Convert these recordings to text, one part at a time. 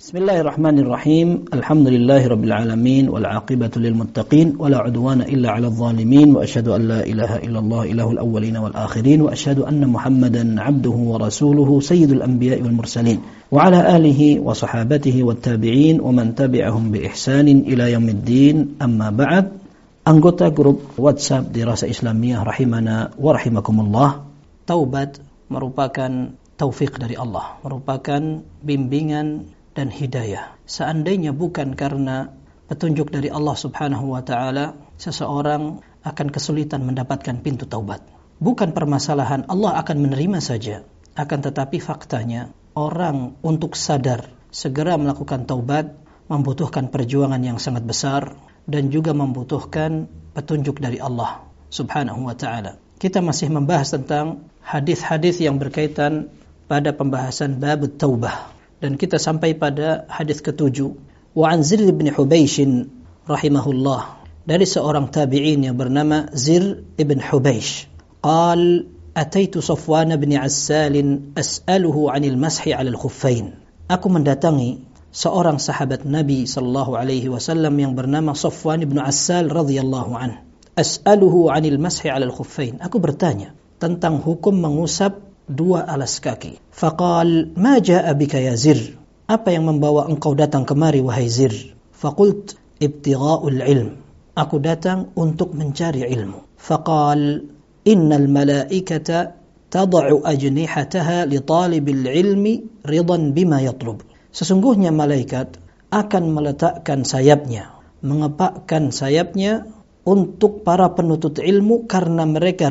بسم الله الرحمن الرحيم الحمد لله رب العالمين والعاقبة للمتقين ولا عدوان إلا على الظالمين وأشهد أن لا إله إلا الله إله الأولين والآخرين وأشهد أن محمدا عبده ورسوله سيد الأنبياء والمرسلين وعلى آله وصحابته والتابعين ومن تبعهم بإحسان إلى يوم الدين أما بعد anggota grup WhatsApp Dirasa Islamiyah rahimana wa rahimakumullah. Taubat merupakan taufik dari Allah merupakan bimbingan dan hidayah. Seandainya bukan karena petunjuk dari Allah Subhanahu wa taala, seseorang akan kesulitan mendapatkan pintu taubat. Bukan permasalahan Allah akan menerima saja, akan tetapi faktanya orang untuk sadar segera melakukan taubat membutuhkan perjuangan yang sangat besar dan juga membutuhkan petunjuk dari Allah Subhanahu wa taala. Kita masih membahas tentang hadis-hadis yang berkaitan pada pembahasan bab taubah dan kita sampai pada hadis ketujuh. Wa an Zir bin Hubaish rahimahullah. Dari seorang tabi'in yang bernama Zir ibn Hubaish qal ataitu Safwan bin Assal as'aluhu 'anil mashi 'ala al-khuffain aku mendatangi seorang sahabat Nabi sallallahu alaihi wasallam yang bernama Safwan bin Assal radhiyallahu an. As'aluhu 'anil mashi 'ala al-khuffain aku bertanya tentang hukum mengusap dua alas kaki. Faqal, ma ja'a bika ya Zir? Apa yang membawa engkau datang kemari wahai Zir? Faqult, ibtigha'ul ilm. Aku datang untuk mencari ilmu. Faqal, innal malaikata tada'u ajnihataha li talibil ilmi ridan bima yatlub. Sesungguhnya malaikat akan meletakkan sayapnya, mengepakkan sayapnya untuk para penuntut ilmu karena mereka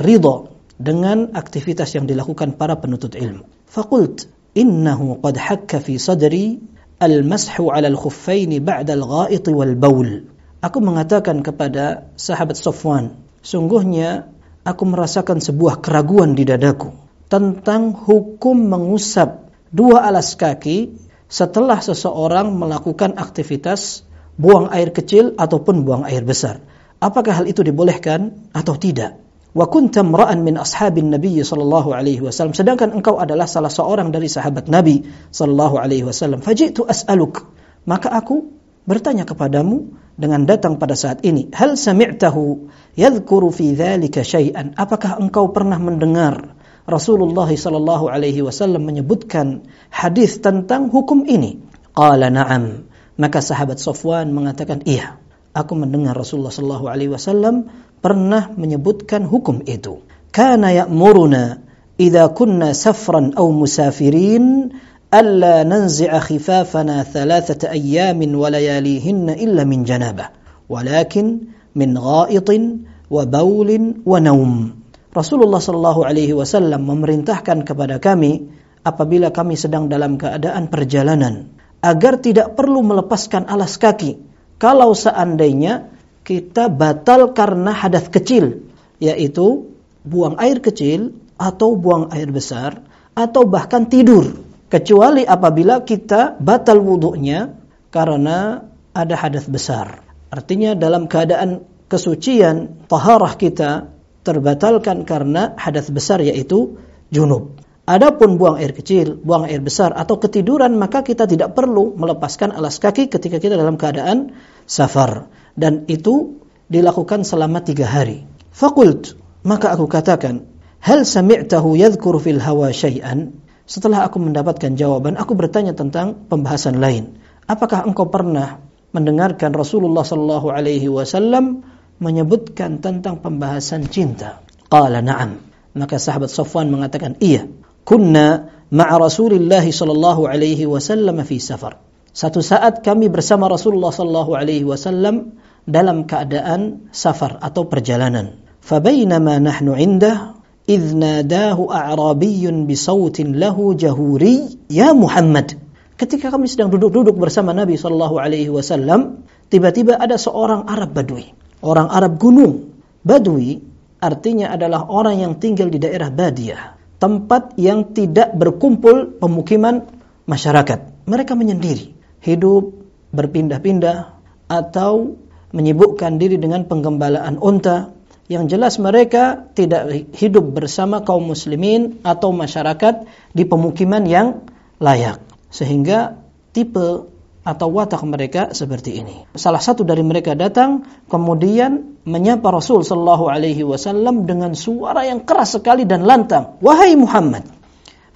dengan aktivitas yang dilakukan para penuntut ilmu. Fakult, innahu qad hakka fi sadri al-mashu 'ala al-khuffaini ba'da al-gha'it wal baul. Aku mengatakan kepada sahabat Sofwan, sungguhnya aku merasakan sebuah keraguan di dadaku tentang hukum mengusap dua alas kaki setelah seseorang melakukan aktivitas buang air kecil ataupun buang air besar. Apakah hal itu dibolehkan atau tidak? Wa kunta mra'an min ashabin Nabi sallallahu alaihi wasallam. Sedangkan engkau adalah salah seorang dari sahabat Nabi sallallahu alaihi wasallam. Fajitu as'aluk. Maka aku bertanya kepadamu dengan datang pada saat ini hal sami'tahu yadhkuru fi dzalika syai'an? Apakah engkau pernah mendengar Rasulullah sallallahu alaihi wasallam menyebutkan hadis tentang hukum ini? Qala na'am. Maka sahabat Safwan mengatakan iya aku mendengar Rasulullah sallallahu alaihi wasallam pernah menyebutkan hukum itu. Kana ya'muruna idza kunna safran aw musafirin alla nanzi'a khifafana thalathata ayyamin wa layalihinna illa min janabah walakin min gha'itin wa baulin wa naum. Rasulullah sallallahu alaihi wasallam memerintahkan kepada kami apabila kami sedang dalam keadaan perjalanan agar tidak perlu melepaskan alas kaki kalau seandainya kita batal karena hadas kecil, yaitu buang air kecil atau buang air besar atau bahkan tidur. Kecuali apabila kita batal wudhunya karena ada hadas besar. Artinya dalam keadaan kesucian, taharah kita terbatalkan karena hadas besar yaitu junub. Adapun buang air kecil, buang air besar atau ketiduran maka kita tidak perlu melepaskan alas kaki ketika kita dalam keadaan safar dan itu dilakukan selama tiga hari. Fakult, maka aku katakan, hal sami'tahu yadhkur fil hawa syai'an? Setelah aku mendapatkan jawaban, aku bertanya tentang pembahasan lain. Apakah engkau pernah mendengarkan Rasulullah sallallahu alaihi wasallam menyebutkan tentang pembahasan cinta? Qala na'am. Maka sahabat Safwan mengatakan, iya. Kunna ma'a Rasulillah sallallahu alaihi wasallam fi safar. Satu saat kami bersama Rasulullah sallallahu alaihi wasallam dalam keadaan safar atau perjalanan. Fabainama nahnu indah idh nadahu a'rabiyyun bisautin lahu jahuri ya Muhammad. Ketika kami sedang duduk-duduk bersama Nabi sallallahu alaihi wasallam, tiba-tiba ada seorang Arab Badui, orang Arab gunung. Badui artinya adalah orang yang tinggal di daerah badiah, tempat yang tidak berkumpul pemukiman masyarakat. Mereka menyendiri, hidup berpindah-pindah atau menyibukkan diri dengan penggembalaan unta yang jelas mereka tidak hidup bersama kaum muslimin atau masyarakat di pemukiman yang layak sehingga tipe atau watak mereka seperti ini. Salah satu dari mereka datang kemudian menyapa Rasul sallallahu alaihi wasallam dengan suara yang keras sekali dan lantang, "Wahai Muhammad."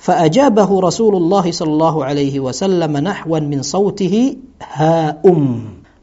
Fa'ajabahu Rasulullah sallallahu alaihi wasallam nahwan min sautihi ha'um.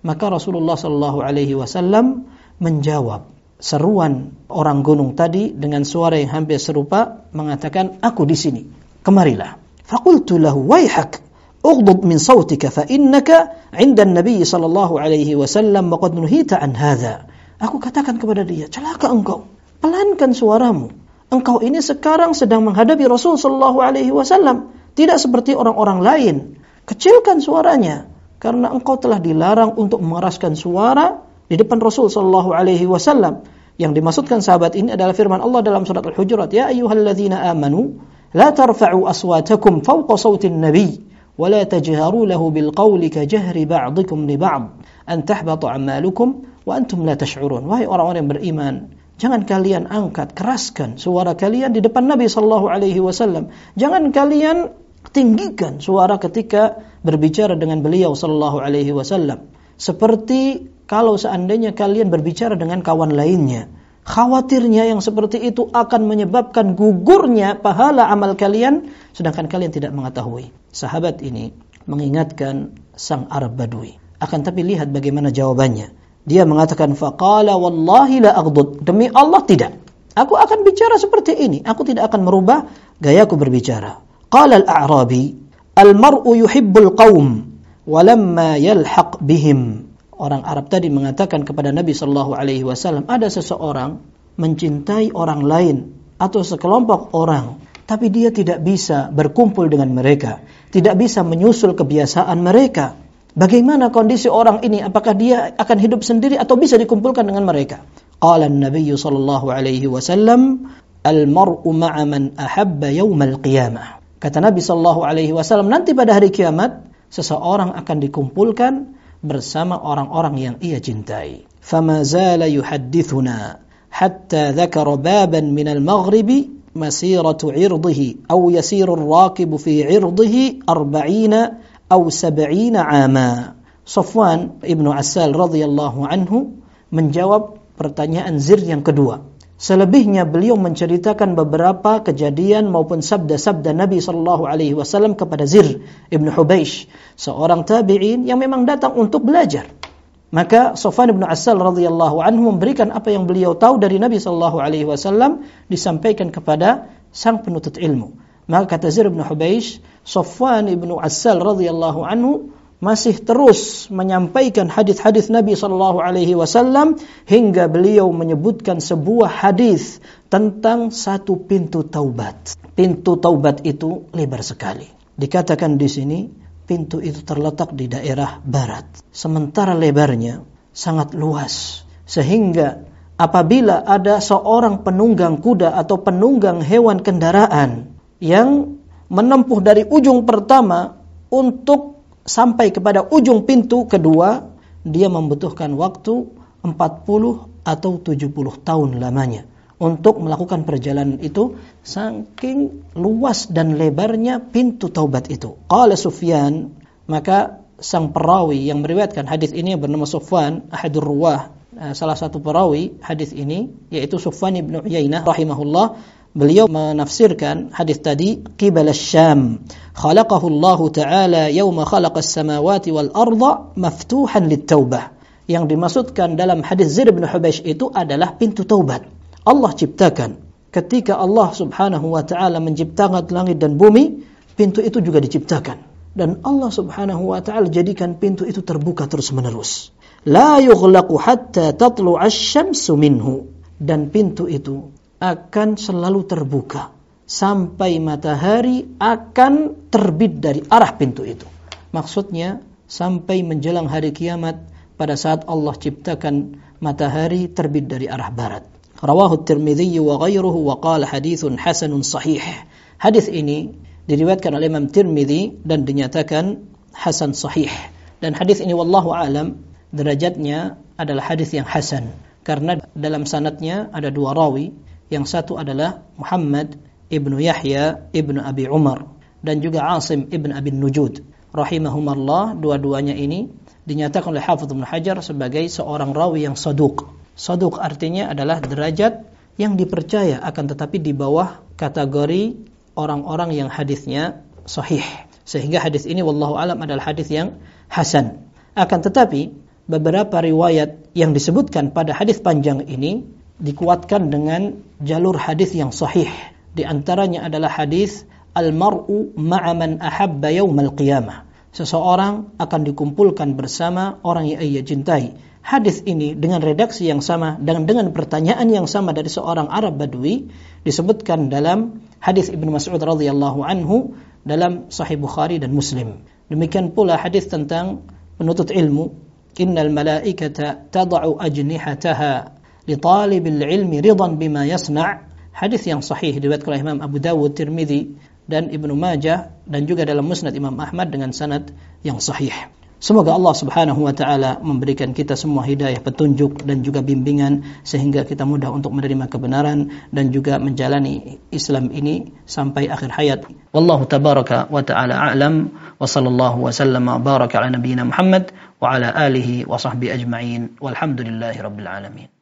Maka Rasulullah sallallahu alaihi wasallam menjawab seruan orang gunung tadi dengan suara yang hampir serupa mengatakan, "Aku di sini. Kemarilah." Faqultu lahu, "Waihak, اغضض من صوتك فإنك عند النبي صلى الله عليه وسلم وقد نهيت عن هذا Aku katakan kepada dia, celaka engkau. Pelankan suaramu. Engkau ini sekarang sedang menghadapi Rasul sallallahu alaihi wasallam, tidak seperti orang-orang lain. Kecilkan suaranya karena engkau telah dilarang untuk mengeraskan suara di depan Rasul sallallahu alaihi wasallam. Yang dimaksudkan sahabat ini adalah firman Allah dalam surat Al-Hujurat, "Ya ayyuhalladzina amanu, la tarfa'u aswatakum fawqa sautin nabiy." ولا تجهروا له بالقول كجهر بعضكم لبعض أن تحبط أعمالكم وأنتم لا تشعرون wahai orang-orang yang beriman jangan kalian angkat keraskan suara kalian di depan Nabi sallallahu alaihi wasallam jangan kalian tinggikan suara ketika berbicara dengan beliau sallallahu alaihi wasallam seperti kalau seandainya kalian berbicara dengan kawan lainnya Khawatirnya yang seperti itu akan menyebabkan gugurnya pahala amal kalian sedangkan kalian tidak mengetahui. Sahabat ini mengingatkan sang Arab Badui. Akan tapi lihat bagaimana jawabannya. Dia mengatakan faqala wallahi la aghdud. Demi Allah tidak. Aku akan bicara seperti ini. Aku tidak akan merubah gayaku berbicara. Qala al-a'rabi al-mar'u yuhibbul qaum walamma yalhaq bihim orang Arab tadi mengatakan kepada Nabi Shallallahu Alaihi Wasallam ada seseorang mencintai orang lain atau sekelompok orang, tapi dia tidak bisa berkumpul dengan mereka, tidak bisa menyusul kebiasaan mereka. Bagaimana kondisi orang ini? Apakah dia akan hidup sendiri atau bisa dikumpulkan dengan mereka? Qala Nabi sallallahu alaihi wasallam, "Al-mar'u ma'a man ahabba yawmal qiyamah." Kata Nabi sallallahu alaihi wasallam, nanti pada hari kiamat seseorang akan dikumpulkan bersama orang-orang yang ia cintai. فما زال يحدثنا حتى ذكر بابا من المغرب مسيرة عرضه أو يسير الراكب في عرضه أربعين أو سبعين عاما Sofwan ibnu Asal radhiyallahu anhu menjawab pertanyaan Zir yang kedua. Selebihnya beliau menceritakan beberapa kejadian maupun sabda-sabda Nabi Shallallahu Alaihi Wasallam kepada Zir ibn Hubeish, seorang tabi'in yang memang datang untuk belajar. Maka Sofan ibn Asal radhiyallahu anhu memberikan apa yang beliau tahu dari Nabi Shallallahu Alaihi Wasallam disampaikan kepada sang penuntut ilmu. Maka kata Zir ibn Hubeish, Sofwan ibn Asal radhiyallahu anhu masih terus menyampaikan hadis-hadis Nabi Shallallahu Alaihi Wasallam hingga beliau menyebutkan sebuah hadis tentang satu pintu taubat. Pintu taubat itu lebar sekali. Dikatakan di sini pintu itu terletak di daerah barat. Sementara lebarnya sangat luas sehingga apabila ada seorang penunggang kuda atau penunggang hewan kendaraan yang menempuh dari ujung pertama untuk sampai kepada ujung pintu kedua, dia membutuhkan waktu 40 atau 70 tahun lamanya untuk melakukan perjalanan itu saking luas dan lebarnya pintu taubat itu. Qala Sufyan, maka sang perawi yang meriwayatkan hadis ini bernama Sufyan ahadur ruwah eh, salah satu perawi hadis ini yaitu Sufyan bin Uyainah rahimahullah Beliau menafsirkan hadis tadi qibal syam khalaqahu Allah taala yauma khalaqas samawati wal arda maftuhan lit-taubah. Yang dimaksudkan dalam hadis Zaid bin Hubaish itu adalah pintu taubat. Allah ciptakan ketika Allah Subhanahu wa taala menciptakan langit dan bumi, pintu itu juga diciptakan. Dan Allah Subhanahu wa taala jadikan pintu itu terbuka terus-menerus. La yughlaqu hatta tatlu'a asy-syamsu minhu. Dan pintu itu akan selalu terbuka sampai matahari akan terbit dari arah pintu itu. Maksudnya sampai menjelang hari kiamat pada saat Allah ciptakan matahari terbit dari arah barat. Rawahu Tirmidzi wa ghairuhu wa qala haditsun hasanun sahih. Hadis ini diriwayatkan oleh Imam Tirmidzi dan dinyatakan hasan sahih. Dan hadis ini wallahu alam derajatnya adalah hadis yang hasan karena dalam sanatnya ada dua rawi yang satu adalah Muhammad ibnu Yahya ibnu Abi Umar dan juga Asim ibnu Abi Nujud. rahimahumallah dua-duanya ini dinyatakan oleh Hafidz Ibnu Hajar sebagai seorang rawi yang saduk. Saduk artinya adalah derajat yang dipercaya akan tetapi di bawah kategori orang-orang yang hadisnya sahih. Sehingga hadis ini wallahu alam adalah hadis yang hasan. Akan tetapi beberapa riwayat yang disebutkan pada hadis panjang ini dikuatkan dengan jalur hadis yang sahih. Di antaranya adalah hadis al-mar'u ma'a man ahabba yaumal qiyamah. Seseorang akan dikumpulkan bersama orang yang ia cintai. Hadis ini dengan redaksi yang sama dan dengan pertanyaan yang sama dari seorang Arab Badui disebutkan dalam hadis Ibnu Mas'ud radhiyallahu anhu dalam Sahih Bukhari dan Muslim. Demikian pula hadis tentang penuntut ilmu, innal malaikata tad'u ajnihataha li talibil ilmi ridan bima yasna' hadis yang sahih diriwayatkan oleh Imam Abu Dawud, Tirmidzi dan Ibnu Majah dan juga dalam Musnad Imam Ahmad dengan sanad yang sahih. Semoga Allah Subhanahu wa taala memberikan kita semua hidayah petunjuk dan juga bimbingan sehingga kita mudah untuk menerima kebenaran dan juga menjalani Islam ini sampai akhir hayat. Wallahu tabaraka wa taala a'lam wa sallallahu wa sallama baraka ala nabiyyina Muhammad wa ala alihi wa sahbihi ajma'in walhamdulillahi rabbil alamin.